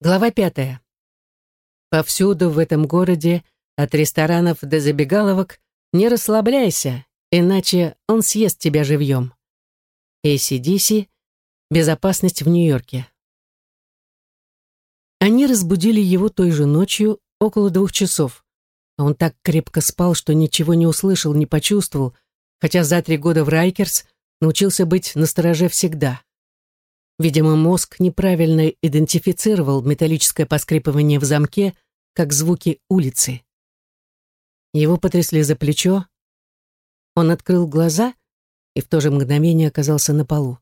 Глава пятая. Повсюду в этом городе, от ресторанов до забегаловок, не расслабляйся, иначе он съест тебя живьем. ACDC. Безопасность в Нью-Йорке. Они разбудили его той же ночью, около двух часов. А он так крепко спал, что ничего не услышал, не почувствовал, хотя за три года в Райкерс научился быть настороже всегда. Видимо, мозг неправильно идентифицировал металлическое поскрипывание в замке, как звуки улицы. Его потрясли за плечо. Он открыл глаза и в то же мгновение оказался на полу.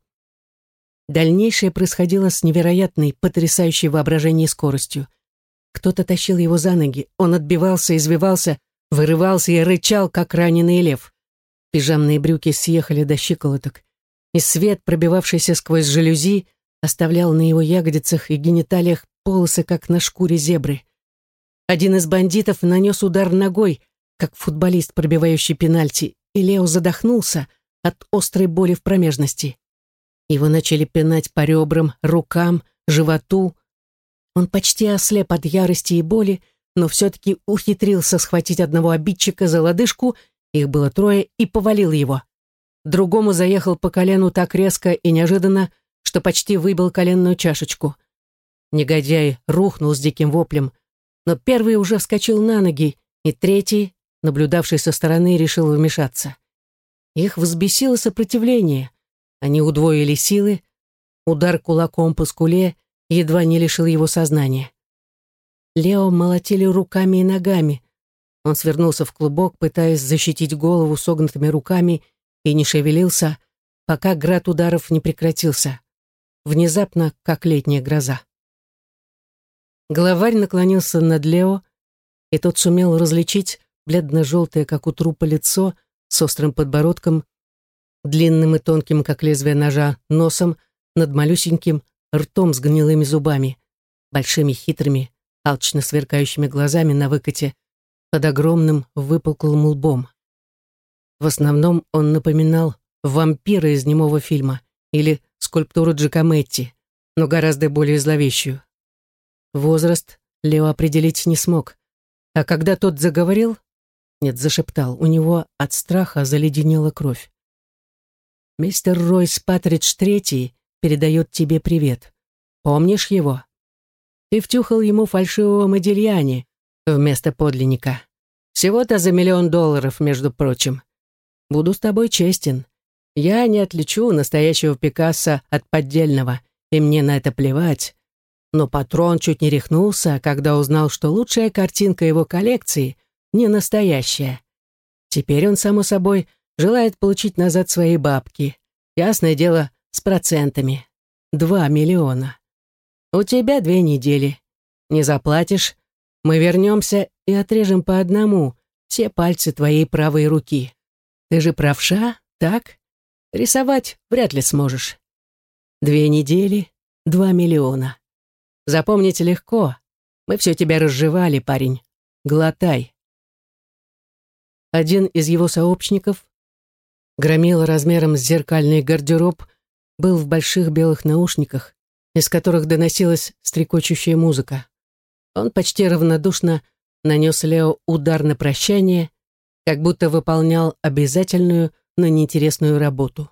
Дальнейшее происходило с невероятной, потрясающей воображением скоростью. Кто-то тащил его за ноги, он отбивался, извивался, вырывался и рычал, как раненый лев. Пижамные брюки съехали до щиколоток и свет, пробивавшийся сквозь жалюзи, оставлял на его ягодицах и гениталиях полосы, как на шкуре зебры. Один из бандитов нанес удар ногой, как футболист, пробивающий пенальти, и Лео задохнулся от острой боли в промежности. Его начали пинать по ребрам, рукам, животу. Он почти ослеп от ярости и боли, но все-таки ухитрился схватить одного обидчика за лодыжку, их было трое, и повалил его другому заехал по колену так резко и неожиданно, что почти выбил коленную чашечку. Негодяй рухнул с диким воплем, но первый уже вскочил на ноги, и третий, наблюдавший со стороны, решил вмешаться. Их взбесило сопротивление. Они удвоили силы, удар кулаком по скуле едва не лишил его сознания. Лео молотили руками и ногами. Он свернулся в клубок, пытаясь защитить голову согнутыми руками и не шевелился, пока град ударов не прекратился. Внезапно, как летняя гроза. Главарь наклонился над Лео, и тот сумел различить бледно-желтое, как у трупа, лицо с острым подбородком, длинным и тонким, как лезвие ножа, носом над малюсеньким ртом с гнилыми зубами, большими хитрыми, алчно сверкающими глазами на выкате, под огромным выпуклым лбом. В основном он напоминал вампира из немого фильма или скульптуру Джакометти, но гораздо более зловещую. Возраст Лео определить не смог, а когда тот заговорил, нет, зашептал, у него от страха заледенела кровь. «Мистер Ройс Патридж Третий передает тебе привет. Помнишь его? Ты втюхал ему фальшивого Модильяне вместо подлинника. Всего-то за миллион долларов, между прочим. Буду с тобой честен. Я не отличу настоящего Пикассо от поддельного, и мне на это плевать. Но патрон чуть не рехнулся, когда узнал, что лучшая картинка его коллекции не настоящая. Теперь он, само собой, желает получить назад свои бабки. Ясное дело, с процентами. Два миллиона. У тебя две недели. Не заплатишь, мы вернемся и отрежем по одному все пальцы твоей правой руки. Ты же правша, так? Рисовать вряд ли сможешь. Две недели, два миллиона. Запомнить легко. Мы все тебя разжевали, парень. Глотай. Один из его сообщников, громил размером с зеркальный гардероб, был в больших белых наушниках, из которых доносилась стрекочущая музыка. Он почти равнодушно нанес Лео удар на прощание как будто выполнял обязательную, но неинтересную работу.